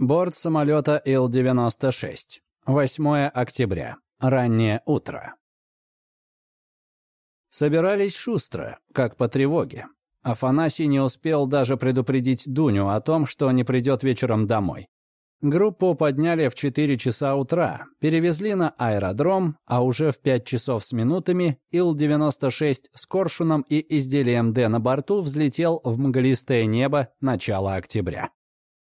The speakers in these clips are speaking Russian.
Борт самолета Ил-96. 8 октября. Раннее утро. Собирались шустро, как по тревоге. Афанасий не успел даже предупредить Дуню о том, что не придет вечером домой. Группу подняли в 4 часа утра, перевезли на аэродром, а уже в 5 часов с минутами Ил-96 с коршуном и изделием Д на борту взлетел в мглистое небо начала октября.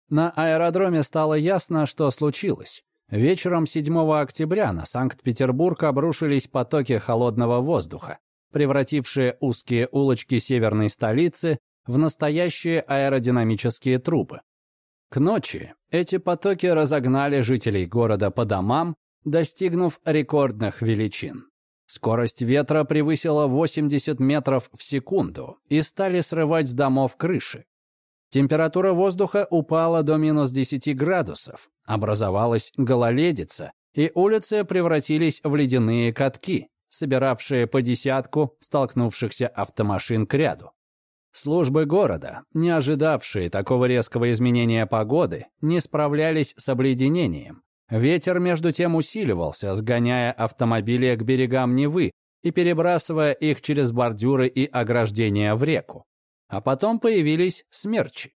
На аэродроме стало ясно, что случилось. Вечером 7 октября на Санкт-Петербург обрушились потоки холодного воздуха, превратившие узкие улочки северной столицы в настоящие аэродинамические трубы. К ночи эти потоки разогнали жителей города по домам, достигнув рекордных величин. Скорость ветра превысила 80 метров в секунду и стали срывать с домов крыши. Температура воздуха упала до минус 10 градусов, образовалась гололедица, и улицы превратились в ледяные катки, собиравшие по десятку столкнувшихся автомашин к ряду. Службы города, не ожидавшие такого резкого изменения погоды, не справлялись с обледенением. Ветер между тем усиливался, сгоняя автомобили к берегам Невы и перебрасывая их через бордюры и ограждения в реку. А потом появились смерчи.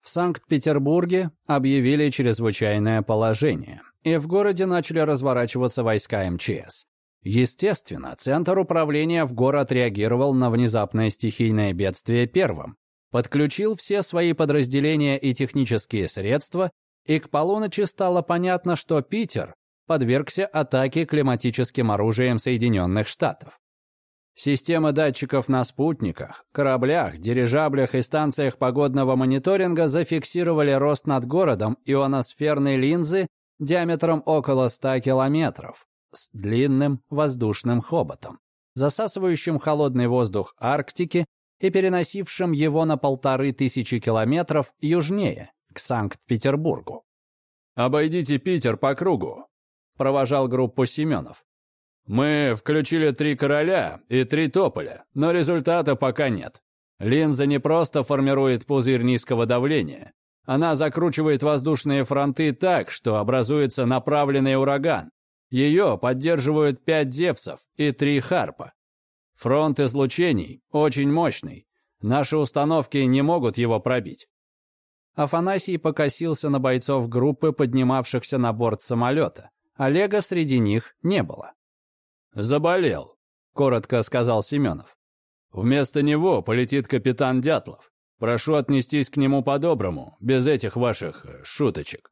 В Санкт-Петербурге объявили чрезвычайное положение, и в городе начали разворачиваться войска МЧС. Естественно, Центр управления в город реагировал на внезапное стихийное бедствие первым, подключил все свои подразделения и технические средства, и к полуночи стало понятно, что Питер подвергся атаке климатическим оружием Соединенных Штатов. Системы датчиков на спутниках, кораблях, дирижаблях и станциях погодного мониторинга зафиксировали рост над городом ионосферной линзы диаметром около 100 километров, с длинным воздушным хоботом, засасывающим холодный воздух Арктики и переносившим его на полторы тысячи километров южнее, к Санкт-Петербургу. «Обойдите Питер по кругу», — провожал группу Семенов. «Мы включили три короля и три тополя, но результата пока нет. Линза не просто формирует пузырь низкого давления. Она закручивает воздушные фронты так, что образуется направленный ураган. Ее поддерживают пять Зевсов и три Харпа. Фронт излучений очень мощный. Наши установки не могут его пробить. Афанасий покосился на бойцов группы, поднимавшихся на борт самолета. Олега среди них не было. «Заболел», — коротко сказал Семенов. «Вместо него полетит капитан Дятлов. Прошу отнестись к нему по-доброму, без этих ваших э, шуточек.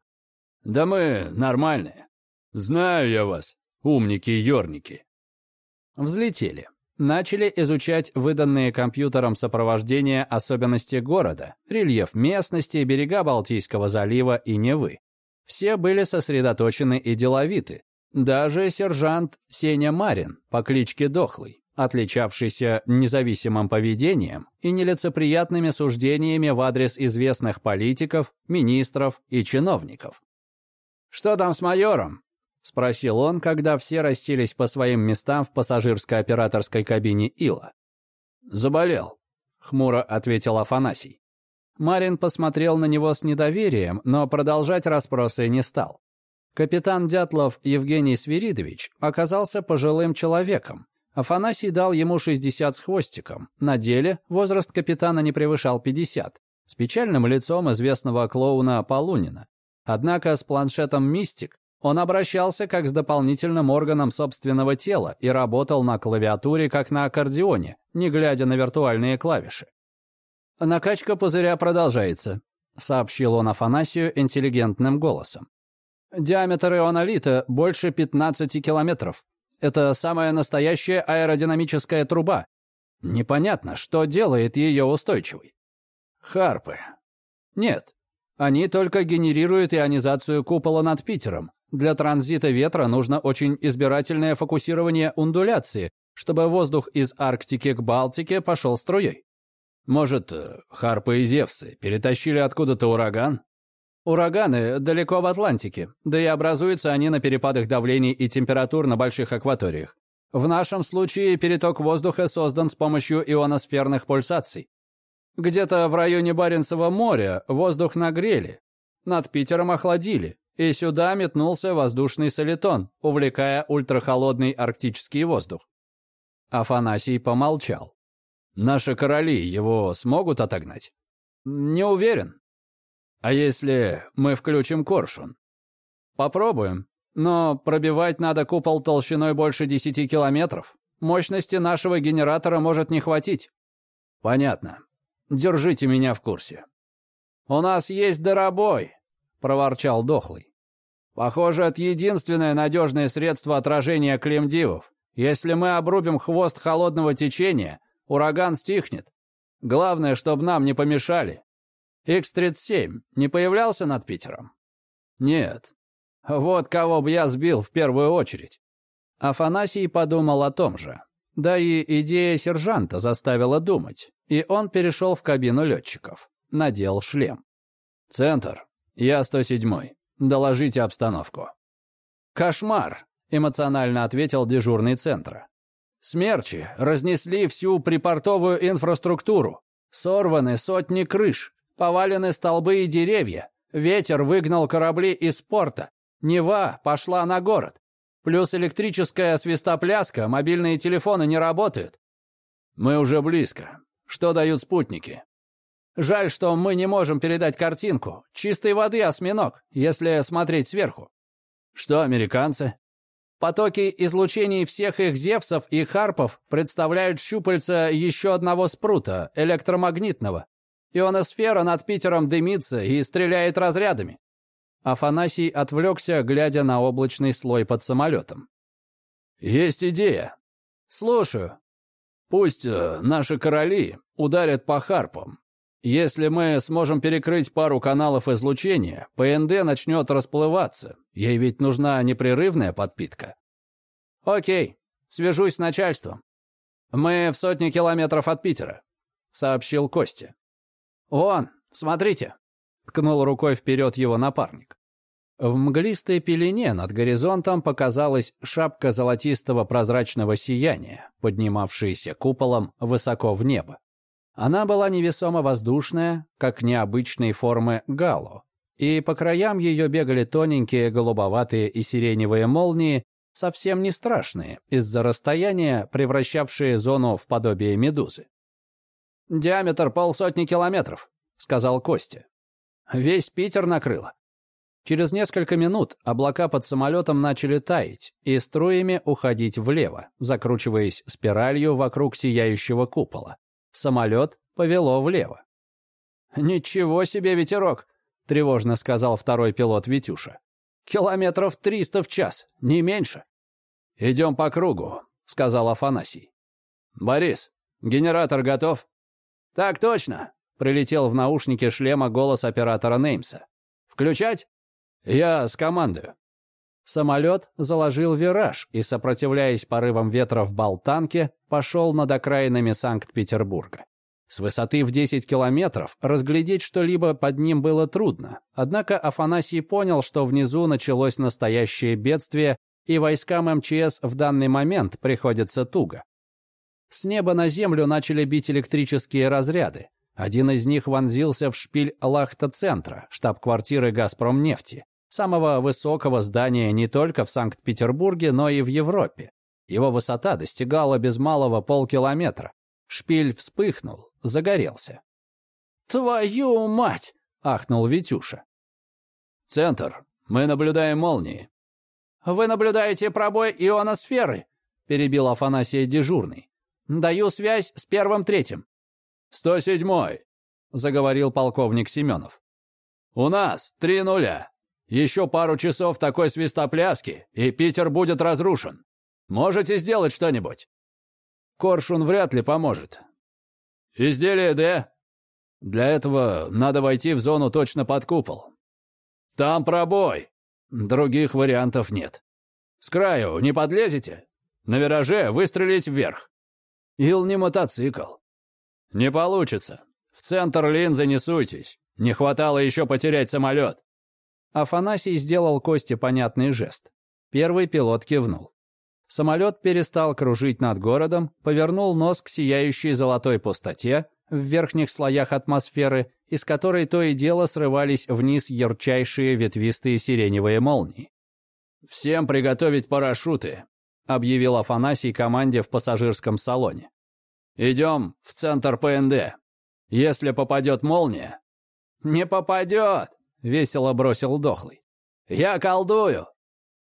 Да мы нормальные. Знаю я вас, умники-ёрники». Взлетели. Начали изучать выданные компьютером сопровождения особенности города, рельеф местности, берега Балтийского залива и Невы. Все были сосредоточены и деловиты. Даже сержант Сеня Марин по кличке Дохлый, отличавшийся независимым поведением и нелицеприятными суждениями в адрес известных политиков, министров и чиновников. «Что там с майором?» — спросил он, когда все расселись по своим местам в пассажирско-операторской кабине Ила. «Заболел», — хмуро ответил Афанасий. Марин посмотрел на него с недоверием, но продолжать расспросы не стал. Капитан Дятлов Евгений Свиридович оказался пожилым человеком. Афанасий дал ему 60 с хвостиком. На деле возраст капитана не превышал 50, с печальным лицом известного клоуна Полунина. Однако с планшетом «Мистик» Он обращался как с дополнительным органом собственного тела и работал на клавиатуре, как на аккордеоне, не глядя на виртуальные клавиши. «Накачка пузыря продолжается», — сообщил он Афанасию интеллигентным голосом. «Диаметр ионолита больше 15 километров. Это самая настоящая аэродинамическая труба. Непонятно, что делает ее устойчивой». «Харпы». «Нет, они только генерируют ионизацию купола над Питером, для транзита ветра нужно очень избирательное фокусирование ундуляции, чтобы воздух из Арктики к Балтике пошел струей. Может, э, Харпы и Зевсы перетащили откуда-то ураган? Ураганы далеко в Атлантике, да и образуются они на перепадах давлений и температур на больших акваториях. В нашем случае переток воздуха создан с помощью ионосферных пульсаций. Где-то в районе Баренцева моря воздух нагрели, над Питером охладили, и сюда метнулся воздушный солитон, увлекая ультрахолодный арктический воздух. Афанасий помолчал. «Наши короли его смогут отогнать?» «Не уверен». «А если мы включим коршун?» «Попробуем. Но пробивать надо купол толщиной больше 10 километров. Мощности нашего генератора может не хватить». «Понятно. Держите меня в курсе». «У нас есть даробой», — проворчал Дохлый. «Похоже, это единственное надежное средство отражения клемдивов. Если мы обрубим хвост холодного течения, ураган стихнет. Главное, чтобы нам не помешали. Х-37 не появлялся над Питером? Нет. Вот кого бы я сбил в первую очередь. Афанасий подумал о том же. Да и идея сержанта заставила думать, и он перешел в кабину летчиков. Надел шлем. «Центр. Я 107-й. Доложите обстановку». «Кошмар», — эмоционально ответил дежурный центра. «Смерчи разнесли всю припортовую инфраструктуру. Сорваны сотни крыш, повалены столбы и деревья. Ветер выгнал корабли из порта. Нева пошла на город. Плюс электрическая свистопляска, мобильные телефоны не работают. Мы уже близко. Что дают спутники? Жаль, что мы не можем передать картинку. Чистой воды осьминог, если смотреть сверху. Что американцы? Потоки излучений всех их Зевсов и Харпов представляют щупальца еще одного спрута, электромагнитного. Ионосфера над Питером дымится и стреляет разрядами. Афанасий отвлекся, глядя на облачный слой под самолетом. «Есть идея. Слушаю. Пусть э, наши короли ударят по харпам. Если мы сможем перекрыть пару каналов излучения, ПНД начнет расплываться. Ей ведь нужна непрерывная подпитка». «Окей, свяжусь с начальством. Мы в сотне километров от Питера», — сообщил Костя. «Вон, смотрите», ткнул рукой вперед его напарник. В мглистой пелене над горизонтом показалась шапка золотистого прозрачного сияния, поднимавшаяся куполом высоко в небо. Она была невесомо воздушная, как необычной формы гало, и по краям ее бегали тоненькие голубоватые и сиреневые молнии, совсем не страшные, из-за расстояния, превращавшие зону в подобие медузы. «Диаметр полсотни километров», — сказал Костя. Весь Питер накрыло. Через несколько минут облака под самолетом начали таять и струями уходить влево, закручиваясь спиралью вокруг сияющего купола. Самолет повело влево. «Ничего себе ветерок!» — тревожно сказал второй пилот Витюша. «Километров триста в час, не меньше». «Идем по кругу», — сказал Афанасий. «Борис, генератор готов?» «Так точно. Прилетел в наушнике шлема голос оператора Неймса. «Включать?» «Я с командой». Самолет заложил вираж и, сопротивляясь порывам ветра в болтанке, пошел над окраинами Санкт-Петербурга. С высоты в 10 километров разглядеть что-либо под ним было трудно, однако Афанасий понял, что внизу началось настоящее бедствие, и войскам МЧС в данный момент приходится туго. С неба на землю начали бить электрические разряды. Один из них вонзился в шпиль Лахта-центра, штаб-квартиры «Газпромнефти», самого высокого здания не только в Санкт-Петербурге, но и в Европе. Его высота достигала без малого полкилометра. Шпиль вспыхнул, загорелся. «Твою мать!» — ахнул Витюша. «Центр. Мы наблюдаем молнии». «Вы наблюдаете пробой ионосферы?» — перебил Афанасия дежурный. «Даю связь с первым третьим. «Сто седьмой», — заговорил полковник Семенов. «У нас три нуля. Еще пару часов такой свистопляски, и Питер будет разрушен. Можете сделать что-нибудь?» «Коршун вряд ли поможет». «Изделие Д?» «Для этого надо войти в зону точно под купол». «Там пробой». «Других вариантов нет». «С краю не подлезете?» «На вираже выстрелить вверх». «Ил не мотоцикл». «Не получится. В центр линзы не суйтесь. Не хватало еще потерять самолет». Афанасий сделал Косте понятный жест. Первый пилот кивнул. Самолет перестал кружить над городом, повернул нос к сияющей золотой пустоте, в верхних слоях атмосферы, из которой то и дело срывались вниз ярчайшие ветвистые сиреневые молнии. «Всем приготовить парашюты», — объявил Афанасий команде в пассажирском салоне. «Идем в центр ПНД. Если попадет молния...» «Не попадет!» — весело бросил Дохлый. «Я колдую!»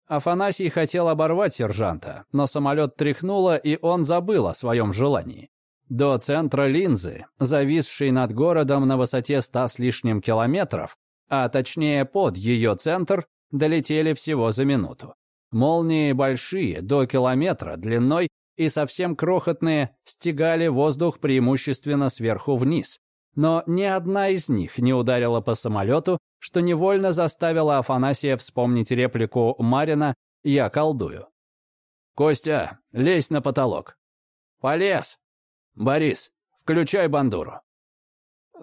Афанасий хотел оборвать сержанта, но самолет тряхнуло, и он забыл о своем желании. До центра линзы, зависшей над городом на высоте ста с лишним километров, а точнее под ее центр, долетели всего за минуту. Молнии большие, до километра длиной, и совсем крохотные, стегали воздух преимущественно сверху вниз. Но ни одна из них не ударила по самолету, что невольно заставило Афанасия вспомнить реплику Марина «Я колдую». «Костя, лезь на потолок». «Полез». «Борис, включай бандуру».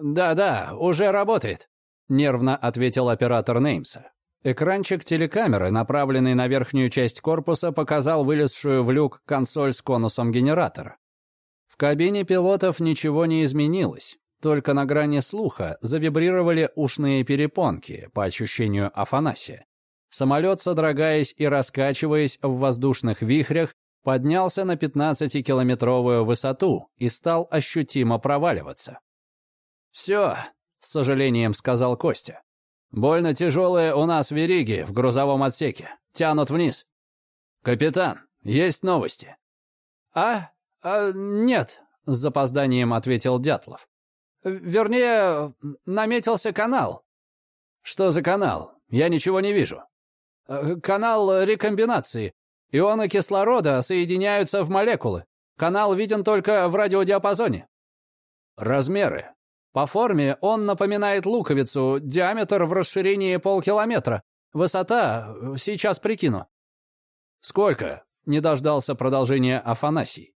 «Да-да, уже работает», — нервно ответил оператор Неймса. Экранчик телекамеры, направленный на верхнюю часть корпуса, показал вылезшую в люк консоль с конусом генератора. В кабине пилотов ничего не изменилось, только на грани слуха завибрировали ушные перепонки, по ощущению Афанасия. Самолет, содрогаясь и раскачиваясь в воздушных вихрях, поднялся на 15-километровую высоту и стал ощутимо проваливаться. «Все», — с сожалением сказал Костя. Больно тяжелые у нас вериги в грузовом отсеке. Тянут вниз. Капитан, есть новости. А? а нет, с запозданием ответил Дятлов. Вернее, наметился канал. Что за канал? Я ничего не вижу. Э, канал рекомбинации. Ионы кислорода соединяются в молекулы. Канал виден только в радиодиапазоне. Размеры. По форме он напоминает луковицу, диаметр в расширении полкилометра. Высота, сейчас прикину. Сколько? Не дождался продолжения Афанасий.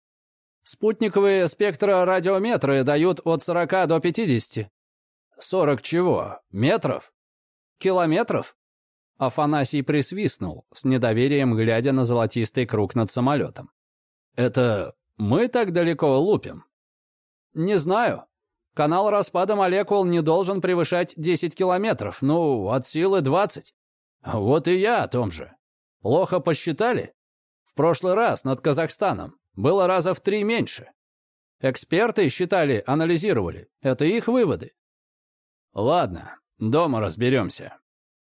Спутниковые спектрорадиометры дают от 40 до 50. 40 чего? Метров? Километров? Афанасий присвистнул, с недоверием глядя на золотистый круг над самолетом. «Это мы так далеко лупим?» «Не знаю. Канал распада молекул не должен превышать 10 километров, ну, от силы 20. Вот и я о том же. Плохо посчитали? В прошлый раз над Казахстаном было раза в три меньше. Эксперты считали, анализировали. Это их выводы. Ладно, дома разберемся.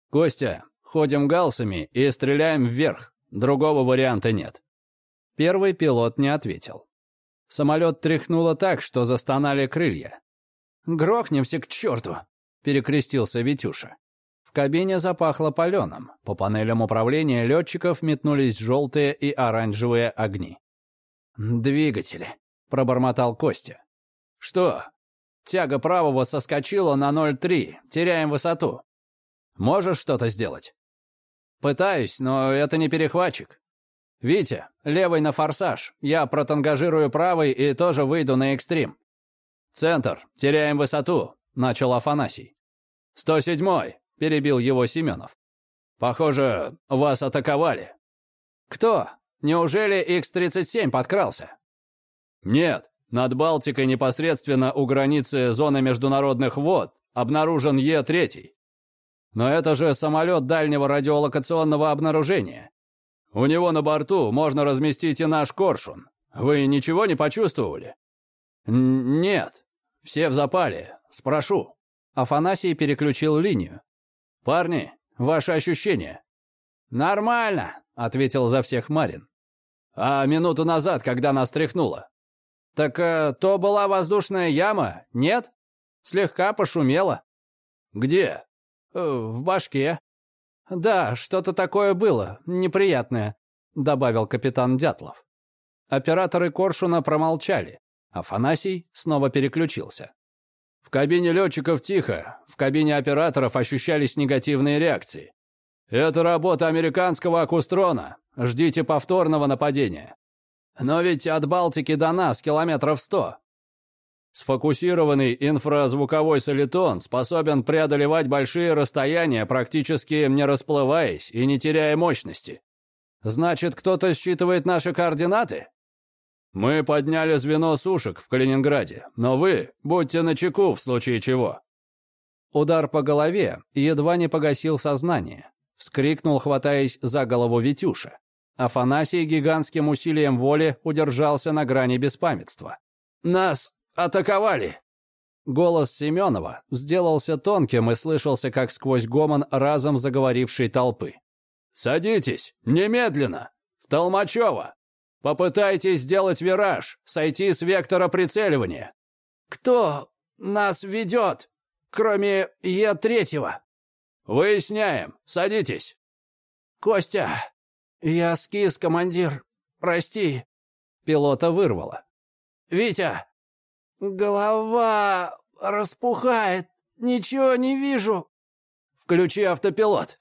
Костя, ходим галсами и стреляем вверх. Другого варианта нет. Первый пилот не ответил. Самолет тряхнуло так, что застонали крылья. «Грохнемся к черту!» — перекрестился Витюша. В кабине запахло паленым. По панелям управления летчиков метнулись желтые и оранжевые огни. «Двигатели», — пробормотал Костя. «Что?» «Тяга правого соскочила на 0,3. Теряем высоту. Можешь что-то сделать?» «Пытаюсь, но это не перехватчик. Витя, левый на форсаж. Я протангажирую правый и тоже выйду на экстрим. «Центр, теряем высоту», — начал Афанасий. «Сто седьмой», — перебил его Семенов. «Похоже, вас атаковали». «Кто? Неужели Х-37 подкрался?» «Нет, над Балтикой непосредственно у границы зоны международных вод обнаружен Е-3. Но это же самолет дальнего радиолокационного обнаружения. У него на борту можно разместить и наш коршун. Вы ничего не почувствовали?» «Нет», все в запале. Спрошу». Афанасий переключил линию. «Парни, ваши ощущения?» «Нормально», — ответил за всех Марин. «А минуту назад, когда нас тряхнуло?» «Так э, то была воздушная яма, нет? Слегка пошумело». «Где?» э, «В башке». «Да, что-то такое было, неприятное», — добавил капитан Дятлов. Операторы Коршуна промолчали. Афанасий снова переключился. В кабине летчиков тихо, в кабине операторов ощущались негативные реакции. Это работа американского акустрона. Ждите повторного нападения. Но ведь от Балтики до нас километров сто. Сфокусированный инфразвуковой солитон способен преодолевать большие расстояния, практически не расплываясь и не теряя мощности. Значит, кто-то считывает наши координаты? Мы подняли звено сушек в Калининграде, но вы будьте начеку в случае чего». Удар по голове едва не погасил сознание. Вскрикнул, хватаясь за голову Витюша. Афанасий гигантским усилием воли удержался на грани беспамятства. «Нас атаковали!» Голос Семенова сделался тонким и слышался, как сквозь гомон разом заговорившей толпы. «Садитесь! Немедленно! В Толмачево! Попытайтесь сделать вираж, сойти с вектора прицеливания!» «Кто нас ведет, кроме Е-3?» «Выясняем. Садитесь». «Костя, я скис, командир. Прости». Пилота вырвало. «Витя, голова распухает. Ничего не вижу. Включи автопилот».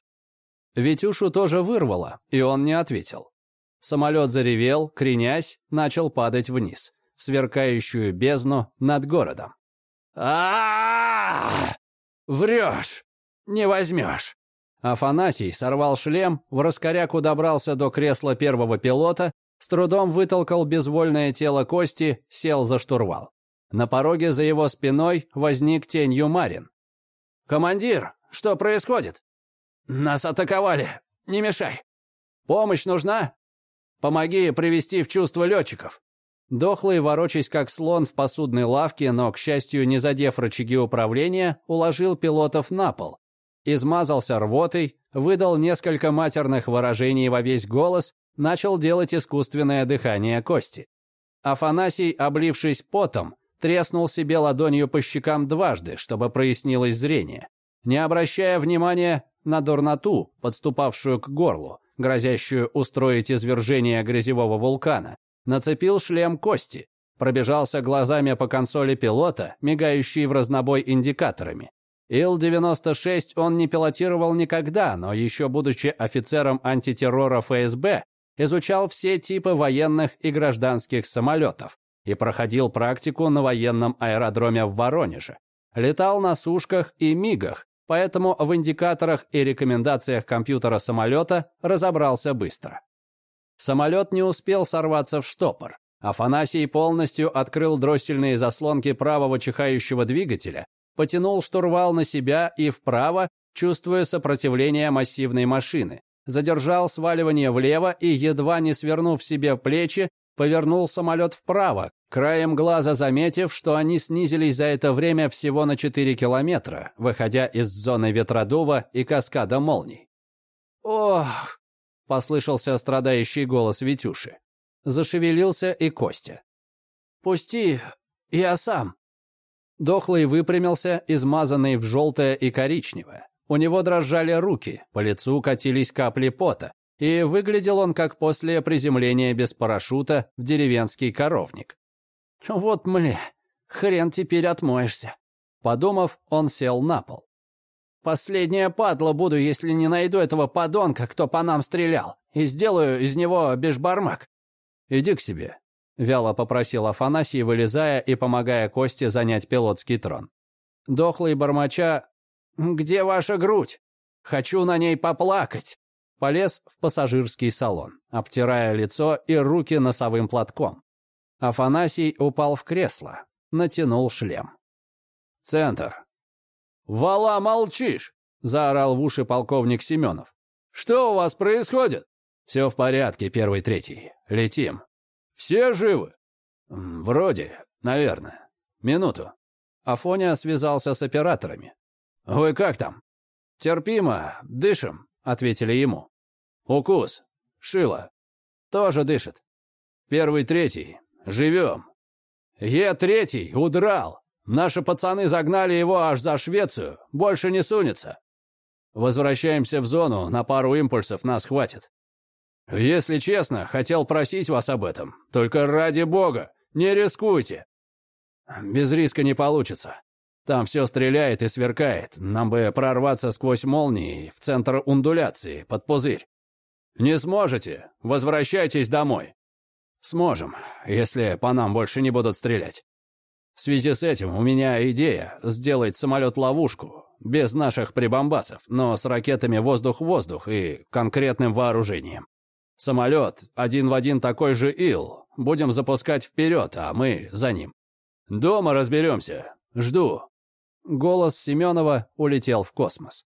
Витюшу тоже вырвало, и он не ответил. Самолет заревел, кренясь, начал падать вниз, в сверкающую бездну над городом. а Врешь! не возьмешь». Афанасий сорвал шлем, в раскоряку добрался до кресла первого пилота, с трудом вытолкал безвольное тело Кости, сел за штурвал. На пороге за его спиной возник тенью Марин. «Командир, что происходит?» «Нас атаковали. Не мешай. Помощь нужна? Помоги привести в чувство летчиков». Дохлый, ворочаясь как слон в посудной лавке, но, к счастью, не задев рычаги управления, уложил пилотов на пол, измазался рвотой, выдал несколько матерных выражений во весь голос, начал делать искусственное дыхание кости. Афанасий, облившись потом, треснул себе ладонью по щекам дважды, чтобы прояснилось зрение, не обращая внимания на дурноту, подступавшую к горлу, грозящую устроить извержение грязевого вулкана, нацепил шлем кости, пробежался глазами по консоли пилота, мигающей в разнобой индикаторами, Ил-96 он не пилотировал никогда, но еще будучи офицером антитеррора ФСБ, изучал все типы военных и гражданских самолетов и проходил практику на военном аэродроме в Воронеже. Летал на сушках и мигах, поэтому в индикаторах и рекомендациях компьютера самолета разобрался быстро. Самолет не успел сорваться в штопор. Афанасий полностью открыл дроссельные заслонки правого чихающего двигателя потянул штурвал на себя и вправо, чувствуя сопротивление массивной машины. Задержал сваливание влево и, едва не свернув себе плечи, повернул самолет вправо, краем глаза заметив, что они снизились за это время всего на 4 километра, выходя из зоны ветродува и каскада молний. «Ох!» — послышался страдающий голос Витюши. Зашевелился и Костя. «Пусти, я сам». Дохлый выпрямился, измазанный в желтое и коричневое. У него дрожали руки, по лицу катились капли пота, и выглядел он как после приземления без парашюта в деревенский коровник. «Вот мля, хрен теперь отмоешься». Подумав, он сел на пол. «Последняя падла буду, если не найду этого подонка, кто по нам стрелял, и сделаю из него бешбармак». «Иди к себе», — вяло попросил Афанасий, вылезая и помогая Косте занять пилотский трон. Дохлый бормоча «Где ваша грудь? Хочу на ней поплакать!» Полез в пассажирский салон, обтирая лицо и руки носовым платком. Афанасий упал в кресло, натянул шлем. «Центр!» «Вала, молчишь!» — заорал в уши полковник Семенов. «Что у вас происходит?» «Все в порядке, первый, третий. Летим». Все живы?» «Вроде, наверное. Минуту». Афоня связался с операторами. «Вы как там?» «Терпимо, дышим», — ответили ему. «Укус. Шило. Тоже дышит. Первый, третий. Живем. Е-третий удрал. Наши пацаны загнали его аж за Швецию. Больше не сунется. Возвращаемся в зону, на пару импульсов нас хватит. Если честно, хотел просить вас об этом. Только ради бога, не рискуйте. Без риска не получится. Там все стреляет и сверкает. Нам бы прорваться сквозь молнии в центр ундуляции, под пузырь. Не сможете? Возвращайтесь домой. Сможем, если по нам больше не будут стрелять. В связи с этим у меня идея сделать самолет-ловушку, без наших прибамбасов, но с ракетами воздух-воздух и конкретным вооружением. Самолет один в один такой же Ил, Будем запускать вперед, а мы за ним. Дома разберемся. Жду». Голос Семенова улетел в космос.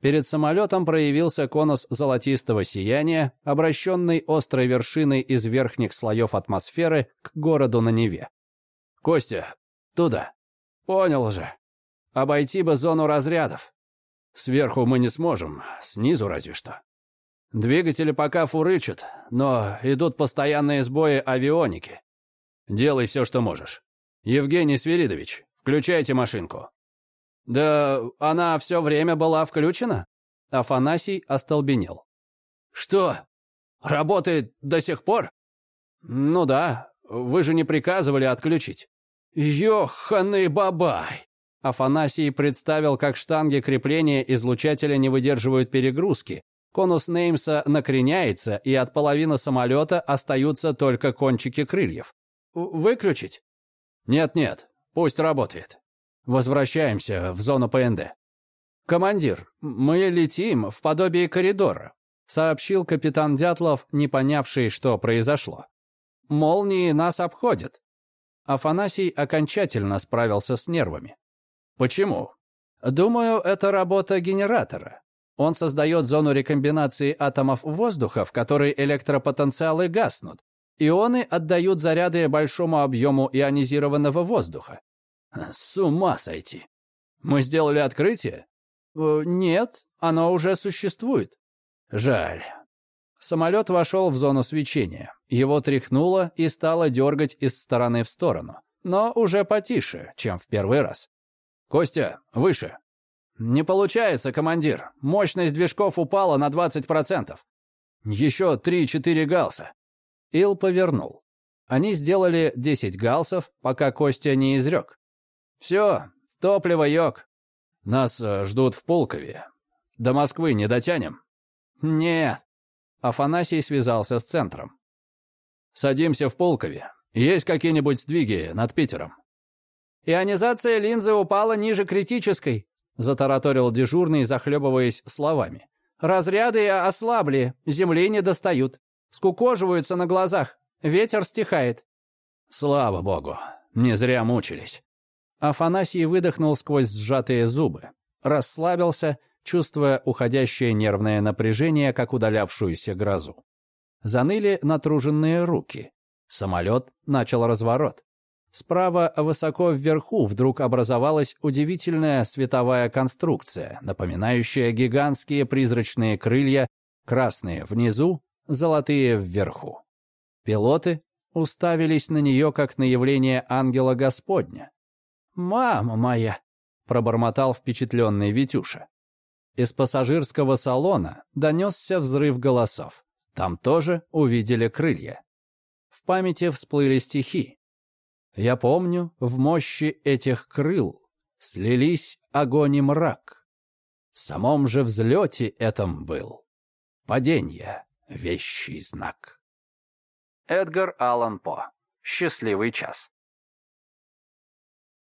Перед самолетом проявился конус золотистого сияния, обращенный острой вершиной из верхних слоев атмосферы к городу на Неве. «Костя, туда». «Понял же. Обойти бы зону разрядов». «Сверху мы не сможем, снизу разве что». Двигатели пока фурычат, но идут постоянные сбои авионики. Делай все, что можешь. Евгений Свиридович, включайте машинку. Да она все время была включена? Афанасий остолбенел. Что? Работает до сих пор? Ну да, вы же не приказывали отключить. Ёханый бабай! Афанасий представил, как штанги крепления излучателя не выдерживают перегрузки, Конус Неймса накреняется, и от половины самолета остаются только кончики крыльев. Выключить? Нет-нет, пусть работает. Возвращаемся в зону ПНД. «Командир, мы летим в подобие коридора», сообщил капитан Дятлов, не понявший, что произошло. «Молнии нас обходят». Афанасий окончательно справился с нервами. «Почему?» «Думаю, это работа генератора. Он создает зону рекомбинации атомов воздуха, в которой электропотенциалы гаснут. Ионы отдают заряды большому объему ионизированного воздуха. С ума сойти. Мы сделали открытие? Э, нет, оно уже существует. Жаль. Самолет вошел в зону свечения. Его тряхнуло и стало дергать из стороны в сторону. Но уже потише, чем в первый раз. «Костя, выше!» «Не получается, командир. Мощность движков упала на 20%. Еще 3-4 галса». Ил повернул. Они сделали 10 галсов, пока Костя не изрек. «Все, топливо йог». «Нас э, ждут в Полкове. До Москвы не дотянем?» «Нет». Афанасий связался с центром. «Садимся в Полкове. Есть какие-нибудь сдвиги над Питером?» «Ионизация линзы упала ниже критической», затараторил дежурный, захлебываясь словами. «Разряды ослабли, земли не достают. Скукоживаются на глазах, ветер стихает». «Слава богу, не зря мучились». Афанасий выдохнул сквозь сжатые зубы, расслабился, чувствуя уходящее нервное напряжение, как удалявшуюся грозу. Заныли натруженные руки. Самолет начал разворот. Справа, высоко вверху, вдруг образовалась удивительная световая конструкция, напоминающая гигантские призрачные крылья, красные внизу, золотые вверху. Пилоты уставились на нее, как на явление ангела Господня. «Мама моя!» — пробормотал впечатленный Витюша. Из пассажирского салона донесся взрыв голосов. Там тоже увидели крылья. В памяти всплыли стихи. Я помню, в мощи этих крыл слились огонь и мрак. В самом же взлете этом был падение вещий знак. Эдгар Аллан По. Счастливый час.